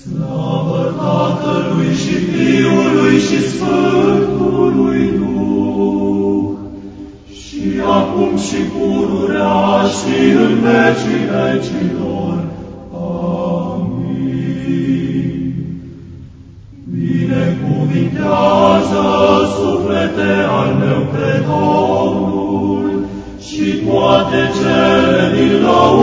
Slavă Tatălui și Fiului și Sfântului Duh, și acum și pururea și în vecii vecilor. Amin. Binecuvintează suflete al meu pe Domnul și toate cele din ce